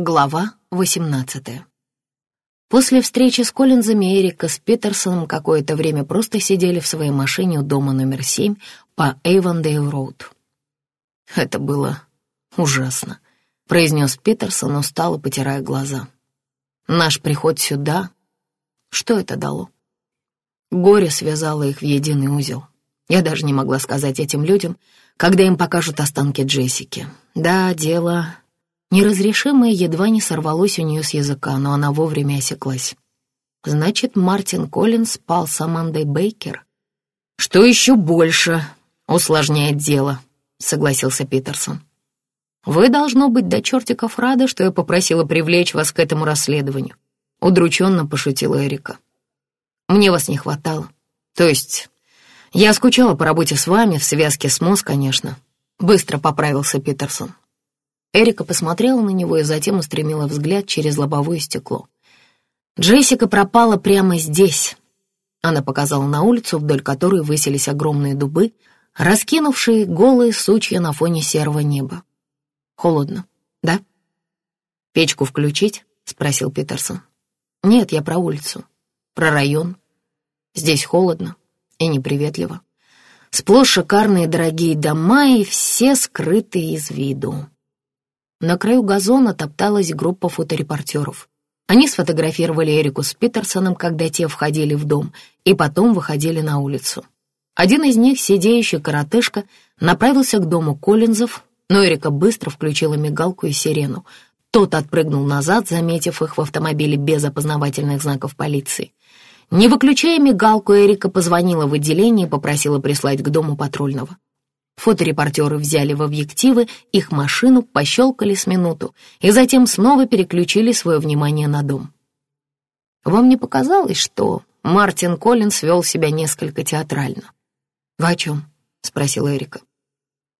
Глава 18 После встречи с Коллинзами Эрика с Питерсоном какое-то время просто сидели в своей машине у дома номер 7 по Эйвондейл-Роуд. «Это было ужасно», — произнес Питерсон, устало потирая глаза. «Наш приход сюда... Что это дало?» Горе связало их в единый узел. Я даже не могла сказать этим людям, когда им покажут останки Джессики. Да, дело Неразрешимое едва не сорвалось у нее с языка, но она вовремя осеклась. Значит, Мартин Коллинз спал с Амандой Бейкер? Что еще больше усложняет дело, согласился Питерсон. Вы, должно быть, до чертиков рады, что я попросила привлечь вас к этому расследованию. Удрученно пошутила Эрика. Мне вас не хватало. То есть, я скучала по работе с вами, в связке с МОЗ, конечно. Быстро поправился Питерсон. Эрика посмотрела на него и затем устремила взгляд через лобовое стекло. «Джессика пропала прямо здесь». Она показала на улицу, вдоль которой высились огромные дубы, раскинувшие голые сучья на фоне серого неба. «Холодно, да?» «Печку включить?» — спросил Питерсон. «Нет, я про улицу, про район. Здесь холодно и неприветливо. Сплошь шикарные дорогие дома и все скрытые из виду. На краю газона топталась группа фоторепортеров. Они сфотографировали Эрику с Питерсоном, когда те входили в дом, и потом выходили на улицу. Один из них, сидеющий коротышка, направился к дому Коллинзов, но Эрика быстро включила мигалку и сирену. Тот отпрыгнул назад, заметив их в автомобиле без опознавательных знаков полиции. Не выключая мигалку, Эрика позвонила в отделение и попросила прислать к дому патрульного. Фоторепортеры взяли в объективы их машину, пощелкали с минуту и затем снова переключили свое внимание на дом. Вам не показалось, что Мартин Коллинс вел себя несколько театрально? «Вы о чем?» — спросила Эрика.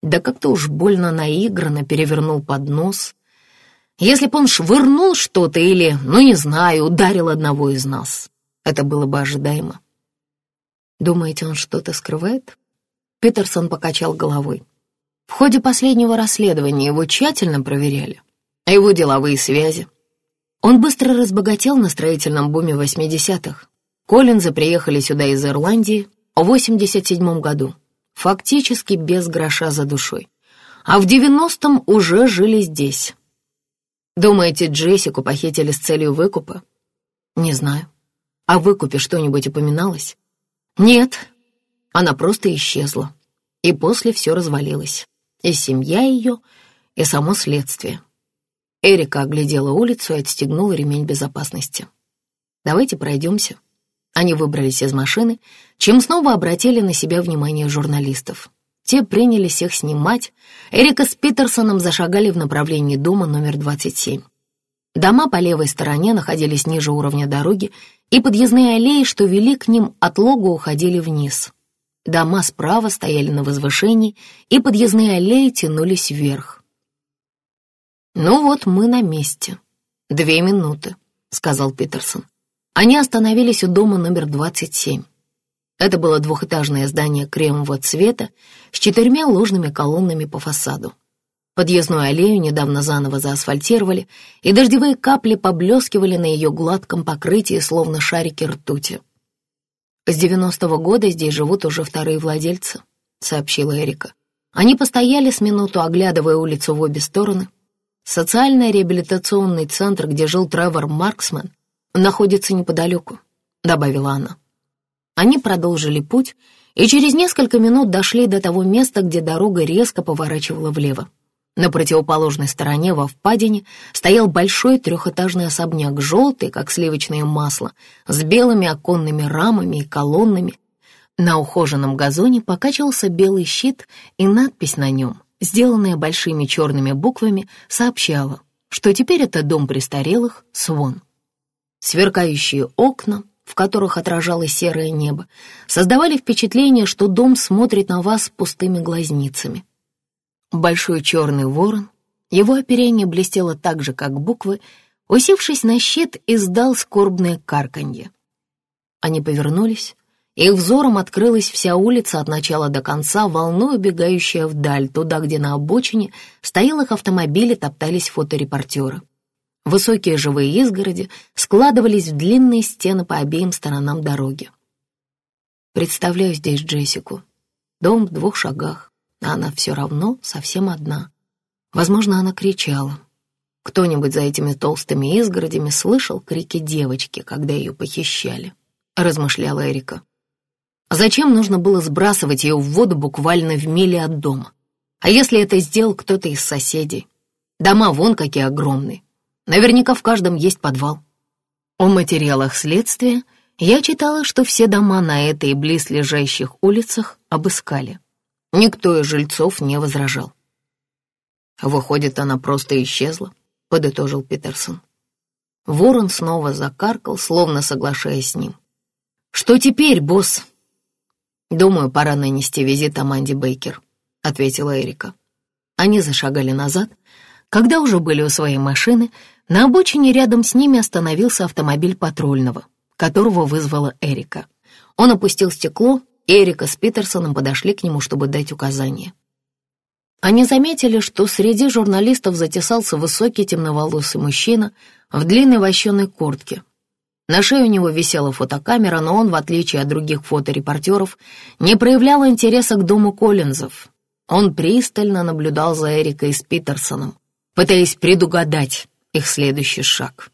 «Да как-то уж больно наигранно перевернул поднос. Если бы он швырнул что-то или, ну не знаю, ударил одного из нас, это было бы ожидаемо». «Думаете, он что-то скрывает?» Питерсон покачал головой. В ходе последнего расследования его тщательно проверяли. А его деловые связи. Он быстро разбогател на строительном буме 80-х. Коллинзы приехали сюда из Ирландии в 87 году, фактически без гроша за душой. А в 90-м уже жили здесь. Думаете, Джессику похитили с целью выкупа? Не знаю. О выкупе что-нибудь упоминалось? Нет, она просто исчезла. И после все развалилось. И семья ее, и само следствие. Эрика оглядела улицу и отстегнула ремень безопасности. «Давайте пройдемся». Они выбрались из машины, чем снова обратили на себя внимание журналистов. Те принялись их снимать. Эрика с Питерсоном зашагали в направлении дома номер 27. Дома по левой стороне находились ниже уровня дороги, и подъездные аллеи, что вели к ним от лога, уходили вниз. Дома справа стояли на возвышении, и подъездные аллеи тянулись вверх. «Ну вот мы на месте. Две минуты», — сказал Питерсон. Они остановились у дома номер 27. Это было двухэтажное здание кремового цвета с четырьмя ложными колоннами по фасаду. Подъездную аллею недавно заново заасфальтировали, и дождевые капли поблескивали на ее гладком покрытии, словно шарики ртути. «С девяностого года здесь живут уже вторые владельцы», — сообщила Эрика. Они постояли с минуту, оглядывая улицу в обе стороны. Социальный реабилитационный центр, где жил Тревор Марксман, находится неподалеку, добавила она. Они продолжили путь и через несколько минут дошли до того места, где дорога резко поворачивала влево. На противоположной стороне во впадине стоял большой трехэтажный особняк, желтый, как сливочное масло, с белыми оконными рамами и колоннами. На ухоженном газоне покачивался белый щит, и надпись на нем, сделанная большими черными буквами, сообщала, что теперь это дом престарелых Свон. Сверкающие окна, в которых отражалось серое небо, создавали впечатление, что дом смотрит на вас пустыми глазницами. Большой черный ворон, его оперение блестело так же, как буквы, усевшись на щит, издал скорбное карканье. Они повернулись, их взором открылась вся улица от начала до конца, волной убегающая вдаль, туда, где на обочине стоял их автомобиль и топтались фоторепортеры. Высокие живые изгороди складывались в длинные стены по обеим сторонам дороги. Представляю здесь Джессику. Дом в двух шагах, а она все равно совсем одна. Возможно, она кричала. Кто-нибудь за этими толстыми изгородями слышал крики девочки, когда ее похищали, размышляла Эрика. Зачем нужно было сбрасывать ее в воду буквально в миле от дома? А если это сделал кто-то из соседей? Дома вон какие огромные. Наверняка в каждом есть подвал. О материалах следствия я читала, что все дома на этой и близлежащих улицах обыскали. Никто из жильцов не возражал. «Выходит, она просто исчезла», — подытожил Питерсон. Ворон снова закаркал, словно соглашаясь с ним. «Что теперь, босс?» «Думаю, пора нанести визит Аманде Бейкер», — ответила Эрика. Они зашагали назад. Когда уже были у своей машины, на обочине рядом с ними остановился автомобиль патрульного, которого вызвала Эрика. Он опустил стекло, Эрика с Питерсоном подошли к нему, чтобы дать указания. Они заметили, что среди журналистов затесался высокий темноволосый мужчина в длинной вощеной куртке, на шее у него висела фотокамера, но он, в отличие от других фоторепортеров, не проявлял интереса к дому Коллинзов. Он пристально наблюдал за Эрикой с Питерсоном, пытаясь предугадать их следующий шаг.